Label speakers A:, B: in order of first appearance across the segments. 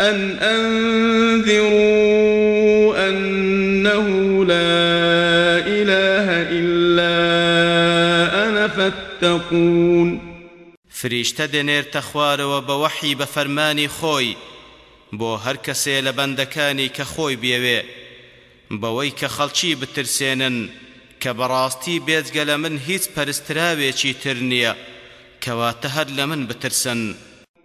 A: ان انذروا انه لا اله الا انا فاتقون.
B: فریشتە دەنێرتە خوارەوە بە وەحی بە فەرمانی خۆی بۆ هەر کەسێ لە بەندەکانی کە خۆی بێوێ بەوەی کە خەڵکی بترسێنن کە بەڕاستی بێجگە لە من هیچ پەرستراوێکی تر نیە کەواتە هەر لە من بترسن.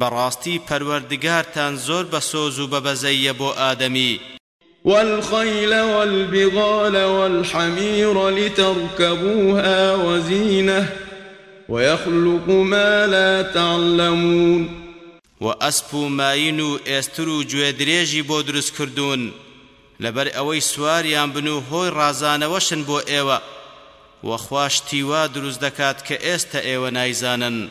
B: بەڕاستی پەروەردگارتان زۆر بە سۆز و بە بەزەییە بۆ ئادەمی.
A: والخیل والبغال والحمیر لترکبوها وزینە ویخلق ما لا تعلمون.
B: و ئەسپ و ماین و ئێستر و گوێدرێژی بۆ دروست کردوون لەبەر ئەوەی سواریان بن و هۆی ڕازانەوەشن بۆ ئێوە، وە خوا شتی وا دروست دەکات کە ئێستە ئێوە
A: نایزانن.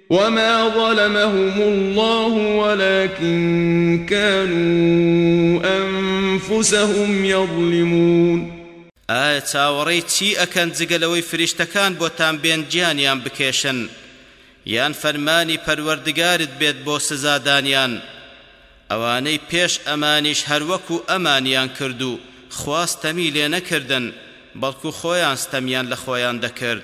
A: وما ظلمهم اللە ولکن کانوا انفسهم یظلمون.
B: ئایا چاوەڕێی چی ئەکەن جگە لەوەی فریشتەکان بۆتان بێن گیانیان بکێشن یان فەرمانی پەروەردگارت بێت بۆ سزادانیان ئەوانەی پێش ئەمانیش هەر وەکو ئەمانیان کرد و خوا ستەمی لێ نەکردن بەڵکو خۆیان ستەمیان لە خۆیان دەکرد.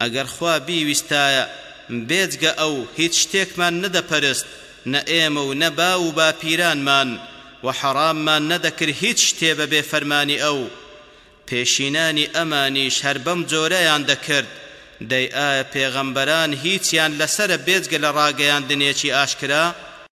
B: ئەگەر خوا بیویستایە بێجگە ئەو هیچ شتێکمان نەدەپەرست نە ئێمە و نە باو و باپیرانمان وە حەڕاممان نەدەکرد هیچ شتێ بە بێ فەرمانی ئەو پێشینانی ئەمانیش هەر بەم جۆرەیان دەکرد دەی ئایا پێغەمبەران هیچیان لەسەرە بێجگە لە ڕاگەیاندنێکی ئاشکرا؟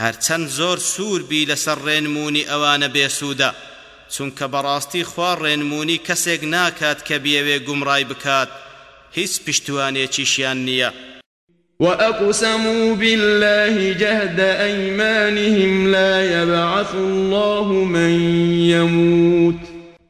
B: هەرچەند زۆر سوور بی لەسەر ڕێنموونی ئەوانە بێسوودە، چونکە بەڕاستی خوا ڕێنموونی کەسێک ناکات کە بیەوێ گومڕای بکات، هیچ پشتوانێکیشیان نییە.
A: وأقسموا باللە جهد ایمانهم لا یبعث اللە من یموت.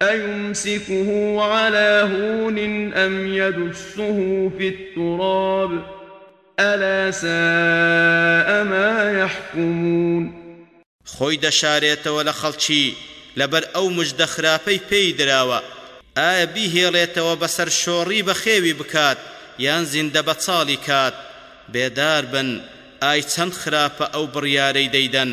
A: ئەیومسیکه علی هون ئەم یدسه فی التراب الا ساء ما یحکمون
B: خۆی دەشارێتەوە لە خەڵکی لەبەر ئەو مژدە خراپەی پێی دراوە، ئایا بیهێڵێتەوە بەسەر شۆڕی بەخێوی بکات یان زیندە بەچاڵی کات، بێدار بن ئای چەند خراپە ئەو بڕیارەی دەیدەن.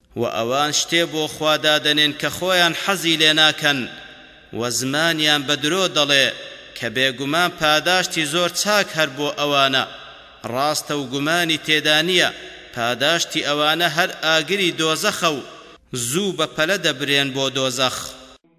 A: وە ئەوان شتێ
B: بۆ خوا
A: دادەنێن کە
B: خۆیان حەزی لێ ناکەن، وە زمانیان بە درۆ دەڵێ، کە بێگومان پاداشتی زۆر چاک هەر بۆ ئەوانە ڕاستە و گومانی تێدا نیە، پاداشتی ئەوانە هەر ئاگری دۆزەخە و زوو بە پەلە دەبرێن بۆ دۆزەخ.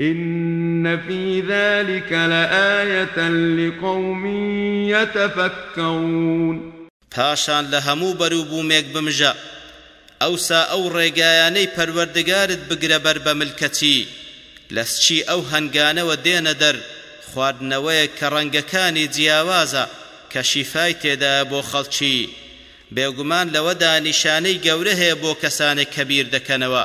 A: ان فی ذلک لآیة لقوم یتفکرون.
B: پاشان لە هەموو بەروبوومێک بمژە، ئەوسا ئەو ڕێگایانەی پەروەردگارت بگرە بەر بە ملکەچی، لە سکی ئەو هەنگانەوە دێنە دەر، خواردنەوەیەک کە ڕەنگەکانی جیاوازە کە شیفای تێدایە بۆ خەڵکی، بێگومان لەوەدا نیشانەی گەورە هەیە بۆ کەسانێک
A: کە بیردەکەنەوە.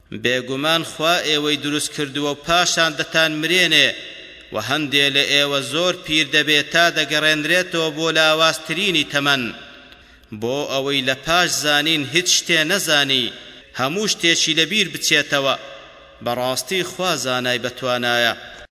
B: بێگومان خوا ئێوەی دروست کردووە و پاشان دەتانمرێنێ و هەندێ لە ئێوە زۆر پیر دەبێ تا دەگەڕێنرێتەوە بۆ لاوازترینی تەمەن بۆ ئەوەی لە پاش زانین هیچ شتێ نەزانی هەموو شتێکی لە بیر بچێتەوە بەڕاستی خوا زانای بەتوانایە.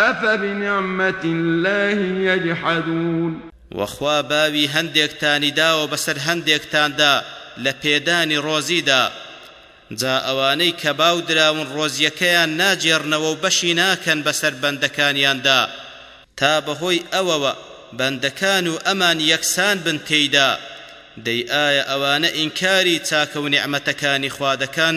A: افبنعمت اللە یجحدون. وە
B: خوا باوی هەندێکتانی داوە بەسەر هەندێکتاندا لە پێدانی ڕۆزیدا، جا ئەوانەی کە باو دراون ڕۆزیەکەیان ناگێڕنەوە و بەشی ناکەن بەسەر بەندەکانیاندا تا بەهۆی ئەوەوە بەندەکان و ئەمان یەکسان بن تێیدا، دەی ئایا ئەوانە ئینکاری چاکە و نیعمەتەکانی خوا دەکەن؟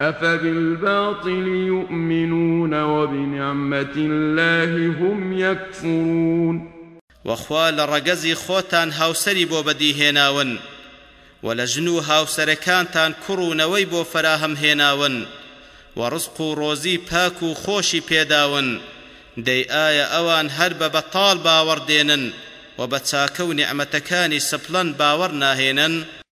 A: افبالباطل یومنون وبنعمت الله هم یکفرون. وە خوا لە
B: ڕەگەزی خۆتان هاوسەری بۆ بەدی هێناون، وە لە ژن و هاوسەرەکانتان کوڕ و نەوەی بۆ فەراهەم هێناون، وە ڕزق و ڕۆزی پاک و خۆشی پێداون، دەی ئایا ئەوان هەر بە بەتاڵ باوەڕ دێنن و بە چاکە و نیعمەتەکانی سپڵەن باوەڕ ناهێنن؟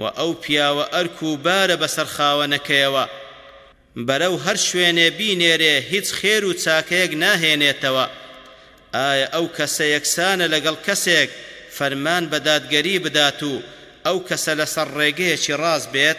A: و ئەو پیاوە ئەرک و بارە بەسەر خاوەنەکەیەوە بەرەو هەر شوێنێ بینێرێ هیچ خێر و چاکەیەک ناهێنێتەوە، ئایا ئەو کەسە یەکسانە لەگەڵ کەسێک فەرمان بە دادگەری بدات و ئەو کەسە لەسەر ڕێگەیەکی ڕاست بێت؟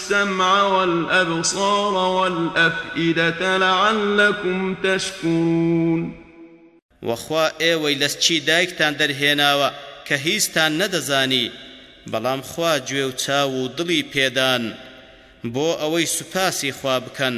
A: السمع والابصار والافئدة لعلکم تشکرون. وە خوا ئێوەی لە سچی دایکتان دەرهێناوە کە هیچتان نەدەزانی بەڵام خوا گوێ و چاو و دڵی پێدان بۆ ئەوەی سوپاسی خوا بکەن.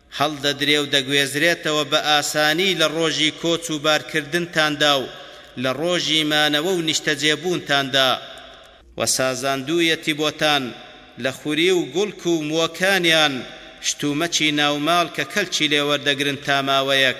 A: هەڵدەدرێ و دەگوێزرێتەوە بە ئاسانی لە ڕۆژی کۆچ و بارکردنتاندا و لە ڕۆژی مانەوە و نیشتەجێبوونتاندا
B: و سازاندوویەتی بۆتان لە خوری و گوڵک و مووەکانیان شتومەکی ناوماڵ کە کەلکی لێ وەردەگرن تا ماوەیەک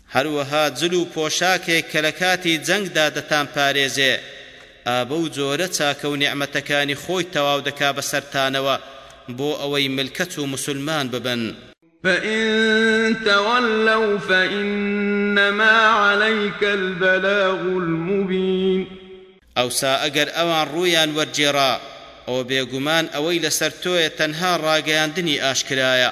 B: هەروەها جل و پۆشاکێک کە لە کاتی جەنگدا دەتانپارێزێ، ئا بەو جۆرە چاکە و نیعمەتەکانی خۆی تەواو دەکا بەسەرتانەوە بۆ ئەوەی ملکەچ و موسلمان ببن.
A: فَإِن تَوَلَّوْا فَإِنَّمَا عَلَیْکَ الْبَلَاغُ
B: الْمُبِین. ئەوسا ئەگەر ئەوان ڕوویان وەرگێڕا، ئەوە بێگومان ئەوەی لەسەر تۆیە تەنها ڕاگەیاندنی ئاشکرایە.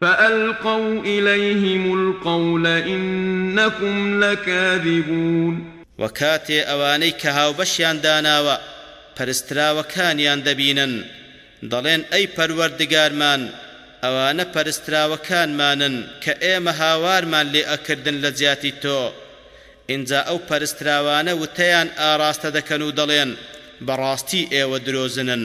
A: فألقوا إلیهم القول إنکم لکاذبون.
B: وە کاتێ ئەوانەی کە هاوبەشیان داناوە پەرستراوەکانیان دەبینن دەڵێن ئەی پەروەردگارمان ئەوانە پەرستراوەکانمانن کە ئێمە هاوارمان لێ ئەکردن لە جیاتی تۆ ئینجا ئەو پەرستراوانە وتەیان ئاراستە دەکەن و دەڵێن بەڕاستی ئێوە درۆزنن.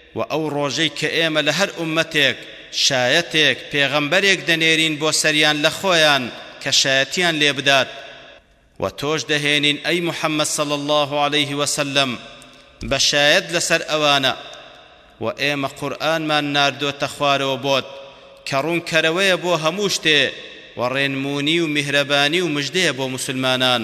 B: وە ئەو ڕۆژەی کە ئێمە لە هەر ئوممەتێک شایەتێک، پێغەمبەرێک، دەنێرین بۆ سەریان لە خۆیان کە شایەتیان لێ بدات، وە تۆش دەهێنین ئەی محمد صلی اللە علیه وسلم بە شایەت لەسەر ئەوانە، وە ئێمە قورئانمان ناردۆتە خوارەوە بۆت کە ڕوون کەرەوەیە بۆ هەموو شتێ، وە ڕێنموونی و میهرەبانی و مژدەیە بۆ
A: موسلمانان.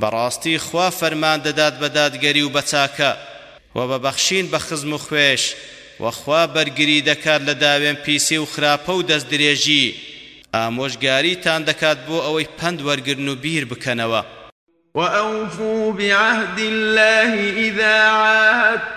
B: بەڕاستی خوا فەرمان دەدات بە دادگەری و بە چاکە و بە بەخشین بە خزم و خوێش، وە خوا بەرگری دەکات لە داوێن پیسی و خراپە و دەست درێژی. ئامۆژگاریتان دەکات بۆ ئەوەی پەند وەرگرن و بیر بکەنەوە.
A: وأوفوا بعهد الله إذا عاهدتم.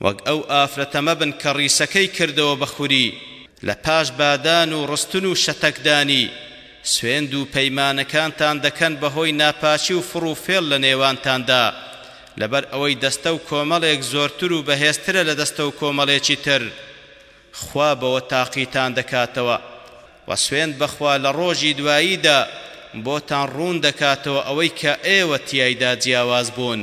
B: وەک ئەو ئافرەتە مەبن کە ڕیسەکەی کردەوە بە خوری لە پاش بادان و ڕستن و شەتەکدانی، سوێند و پەیمانەکانتان دەکەن بەهۆی ناپاکی و فڕ و فێڵ لە نێوانتاندا، لەبەر ئەوەی دەستە و کۆمەڵێک زۆرتر و بەهێزترە لە دەستە و کۆمەڵێکی تر، خوا بەوە تاقیتان دەکاتەوە، وە سوێند بەخوا لە ڕۆژی دواییدا بۆتان ڕوون دەکاتەوە ئەوەی کە ئێوە تیایدا جیاواز بوون.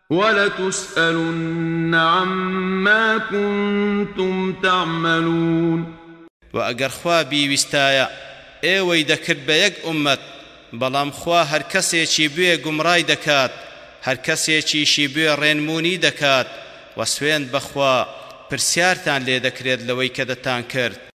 A: ولتسألن عما کنتم تعملون.
B: وە ئەگەر خوا بیویستایە ئێوەی دەکرد بە یەک ئوممەت، بەڵام خوا هەر کەسێکی بوێ گومڕای دەکات، هەر کەسێکیشی بوێ ڕێنموونی دەکات، وە سوێند بەخوا پرسیارتان لێدەکرێت لەوەی کە
A: دەتانکرد.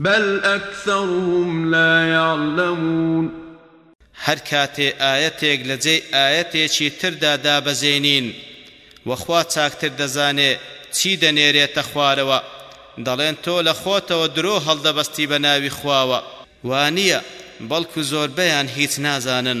A: بل اکثرهم لا یعلمون.
B: هەر کاتێ ئایەتێک لە جێی ئایەتێکی تردا دابەزێنین و خوا چاکتر دەزانێ چی دەنێرێتە خوارەوە دەڵێن تۆ لە خۆتەوە درۆ هەڵدەبەستی بە ناوی خواوە. وانیە بەڵکو زۆربەیان هیچ نازانن.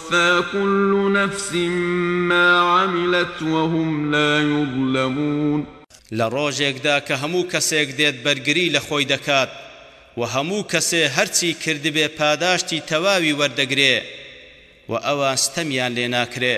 A: فکل نفس ما عملت وهم لا یظلمون.
B: لە ڕۆژێکدا کە هەموو کەسێک دێت بەرگری لە خۆی دەکات و هەموو کەسێ هەرچی کردبێ پاداشتی تەواوی وەردەگرێ و ئەوان ستەمیان لێ ناکرێ.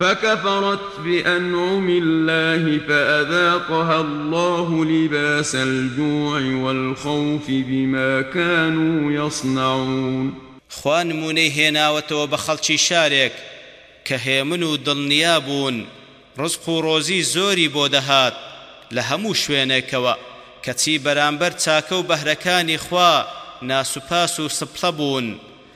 A: فکفرت بانعم اللە فاذاقها اللە لباس الجوع والخوف بما کانوا یصنعون.
B: خوا نموونەی هێناوەتەوە بە خەڵکی شارێک کە هێمن و دڵنیا بوون ڕزق و ڕۆزی زۆری بۆ دەهات لە هەموو شوێنێکەوە، کەچی بەرامبەر چاکە و بەهرەکانی خوا ناسوپاس و سپڵە بوون،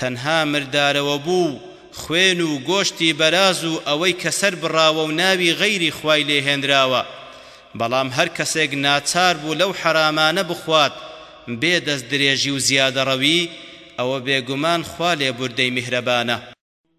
B: تەنها مردارەوە بوو و خوێن و گۆشتی بەراز و ئەوەی کە سەر بڕاوە و ناوی غەیری خوای لێ هێنراوە بەڵام هەر کەسێک ناچار بوو لەو حەرامانە بخوات بێ دەست درێژی و زیادەڕەوی ئەوە بێگومان خوا لێبوردەی میهرەبانە.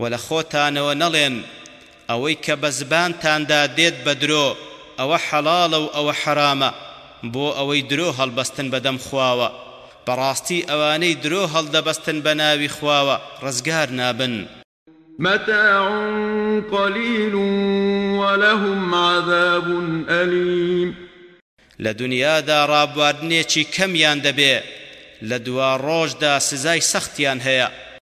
A: وە لە
B: خۆتانەوە نەڵێن ئەوەی کە بە زبانتاندا دێت بە درۆ ئەوە حەڵاڵە و ئەوە حەرامە بۆ ئەوەی درۆ هەڵبەستن بە دەم خواوە بەڕاستی ئەوانەی درۆ هەڵدەبەستن بە ناوی خواوە ڕزگار نابن.
A: متاع قلیل ولهم عذاب الیم.
B: لە دونیادا ڕابواردنێکی کەمیان دەبێ، لە دواڕۆژدا سزای سەختیان هەیە.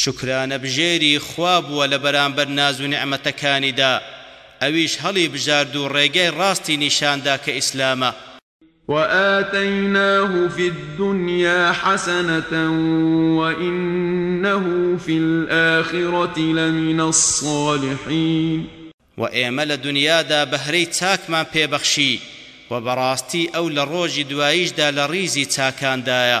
B: شوکرانەبژێری خوا بووە لە بەرامبەر ناز و نیعمەتەکانیدا، ئەویش هەڵیبژارد و ڕێگای ڕاستی نیشاندا کە ئیسلامە.
A: وآتیناه فی الدنیا حسنە وانه فی الآخرە لمن الصالحین.
B: وە ئێمە لە دنیادا بەهرەی چاکمان پێ بەخشی، وە بەڕاستی ئەو لە ڕۆژی دواییشدا لە ڕیزی چاکاندایە.